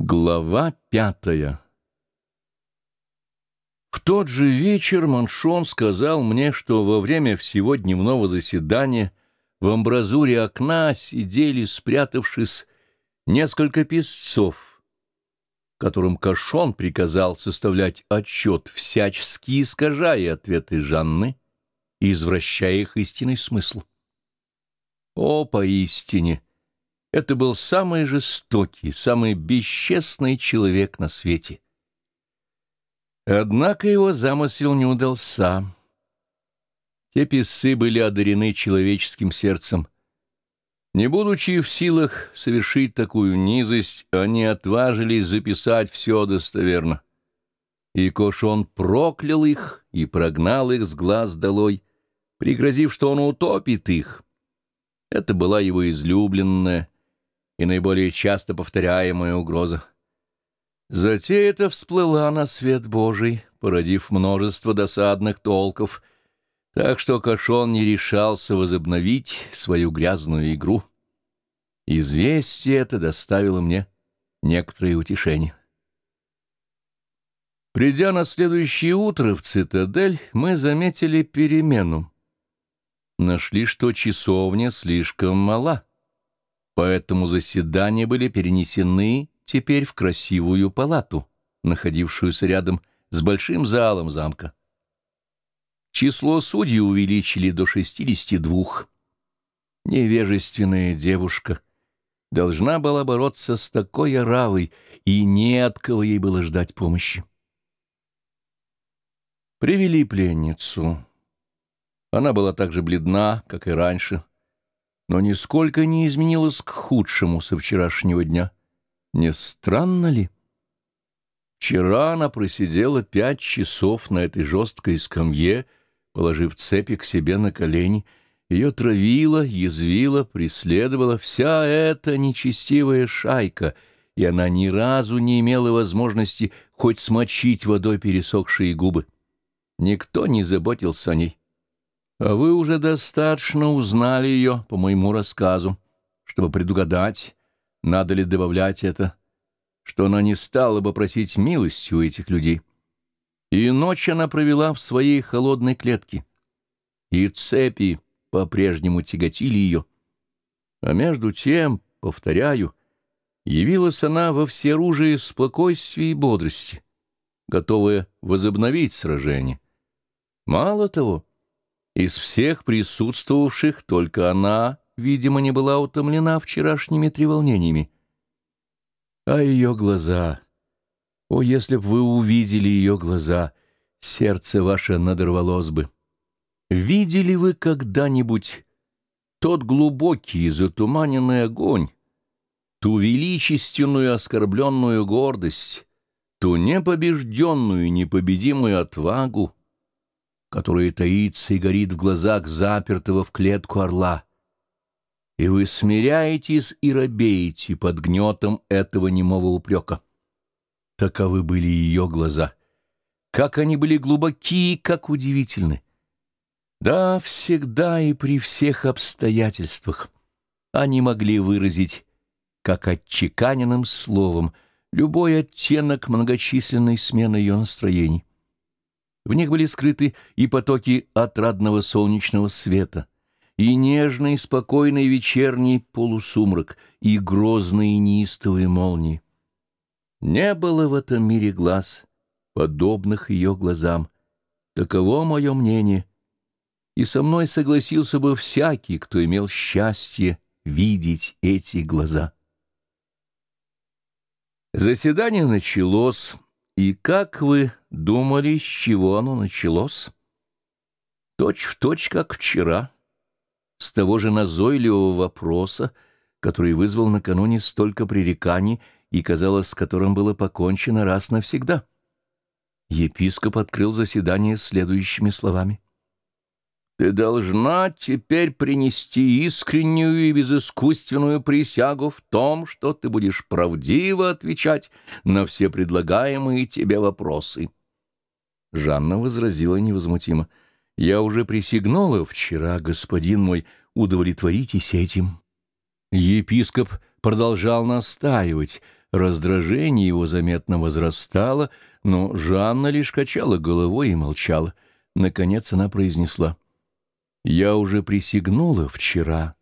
Глава пятая В тот же вечер Маншон сказал мне, что во время всего дневного заседания в амбразуре окна сидели, спрятавшись, несколько песцов, которым Кашон приказал составлять отчет, всячески искажая ответы Жанны и извращая их истинный смысл. О, поистине! Это был самый жестокий, самый бесчестный человек на свете. Однако его замысел не удался. Те писцы были одарены человеческим сердцем. Не будучи в силах совершить такую низость, они отважились записать все достоверно. И Кошон проклял их и прогнал их с глаз долой, пригрозив, что он утопит их. Это была его излюбленная, и наиболее часто повторяемая угроза. Затея эта всплыла на свет Божий, породив множество досадных толков, так что Кашон не решался возобновить свою грязную игру. Известие это доставило мне некоторое утешение. Придя на следующее утро в цитадель, мы заметили перемену. Нашли, что часовня слишком мала поэтому заседания были перенесены теперь в красивую палату, находившуюся рядом с большим залом замка. Число судей увеличили до 62. Невежественная девушка должна была бороться с такой оравой, и не от кого ей было ждать помощи. Привели пленницу. Она была так же бледна, как и раньше, но нисколько не изменилась к худшему со вчерашнего дня. Не странно ли? Вчера она просидела пять часов на этой жесткой скамье, положив цепи к себе на колени. Ее травила, язвила, преследовала вся эта нечестивая шайка, и она ни разу не имела возможности хоть смочить водой пересохшие губы. Никто не заботился о ней. А вы уже достаточно узнали ее по моему рассказу, чтобы предугадать, надо ли добавлять это, что она не стала бы просить милости у этих людей. И ночь она провела в своей холодной клетке, и цепи по-прежнему тяготили ее. А между тем, повторяю, явилась она во всеоружии спокойствия и бодрости, готовая возобновить сражение. Мало того, из всех присутствовавших только она, видимо, не была утомлена вчерашними треволнениями. А ее глаза... О, если б вы увидели ее глаза, сердце ваше надорвалось бы. Видели вы когда-нибудь тот глубокий затуманенный огонь, ту величественную оскорбленную гордость, ту непобежденную непобедимую отвагу, которое таится и горит в глазах запертого в клетку орла. И вы смиряетесь и робеете под гнетом этого немого упрека. Таковы были ее глаза. Как они были глубоки и как удивительны. Да, всегда и при всех обстоятельствах они могли выразить, как отчеканенным словом, любой оттенок многочисленной смены ее настроений. В них были скрыты и потоки отрадного солнечного света, и нежный, спокойный вечерний полусумрак, и грозные неистовые молнии. Не было в этом мире глаз, подобных ее глазам. Таково мое мнение. И со мной согласился бы всякий, кто имел счастье видеть эти глаза. Заседание началось, и как вы думали, с чего оно началось? Точь в точь, как вчера, с того же назойливого вопроса, который вызвал накануне столько пререканий и, казалось, с которым было покончено раз навсегда. Епископ открыл заседание следующими словами. Ты должна теперь принести искреннюю и безыскусственную присягу в том, что ты будешь правдиво отвечать на все предлагаемые тебе вопросы. Жанна возразила невозмутимо. «Я уже присягнула вчера, господин мой, удовлетворитесь этим». Епископ продолжал настаивать, раздражение его заметно возрастало, но Жанна лишь качала головой и молчала. Наконец она произнесла. «Я уже присягнула вчера.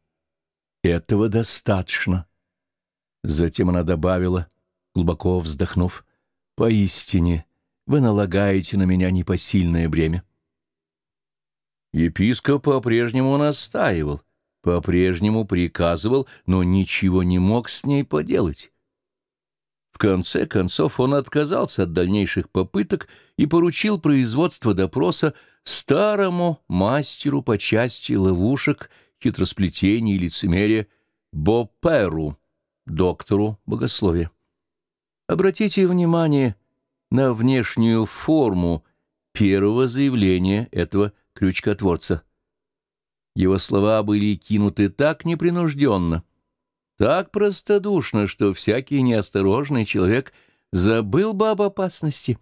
Этого достаточно». Затем она добавила, глубоко вздохнув, «Поистине, вы налагаете на меня непосильное бремя». Епископ по-прежнему настаивал, по-прежнему приказывал, но ничего не мог с ней поделать. В конце концов он отказался от дальнейших попыток и поручил производство допроса старому мастеру по части ловушек, хитросплетений и лицемерия Боперу, доктору богословия. Обратите внимание на внешнюю форму первого заявления этого крючкотворца. Его слова были кинуты так непринужденно, так простодушно, что всякий неосторожный человек забыл бы об опасности.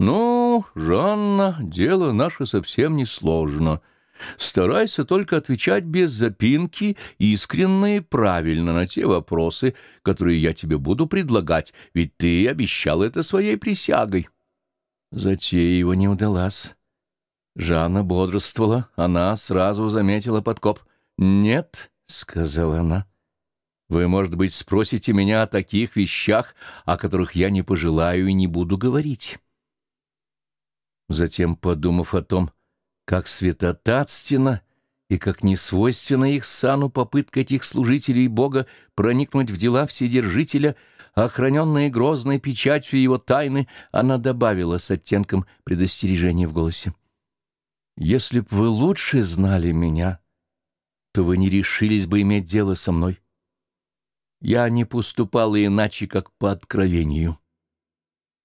«Ну, Жанна, дело наше совсем не сложно. Старайся только отвечать без запинки, искренне и правильно на те вопросы, которые я тебе буду предлагать, ведь ты обещал это своей присягой». Затея его не удалась. Жанна бодрствовала, она сразу заметила подкоп. «Нет», — сказала она, — вы, может быть, спросите меня о таких вещах, о которых я не пожелаю и не буду говорить. Затем, подумав о том, как святотатственно и как несвойственно их сану попытка этих служителей Бога проникнуть в дела Вседержителя, охраненные грозной печатью его тайны, она добавила с оттенком предостережения в голосе. «Если б вы лучше знали меня, то вы не решились бы иметь дело со мной. Я не поступала иначе, как по откровению.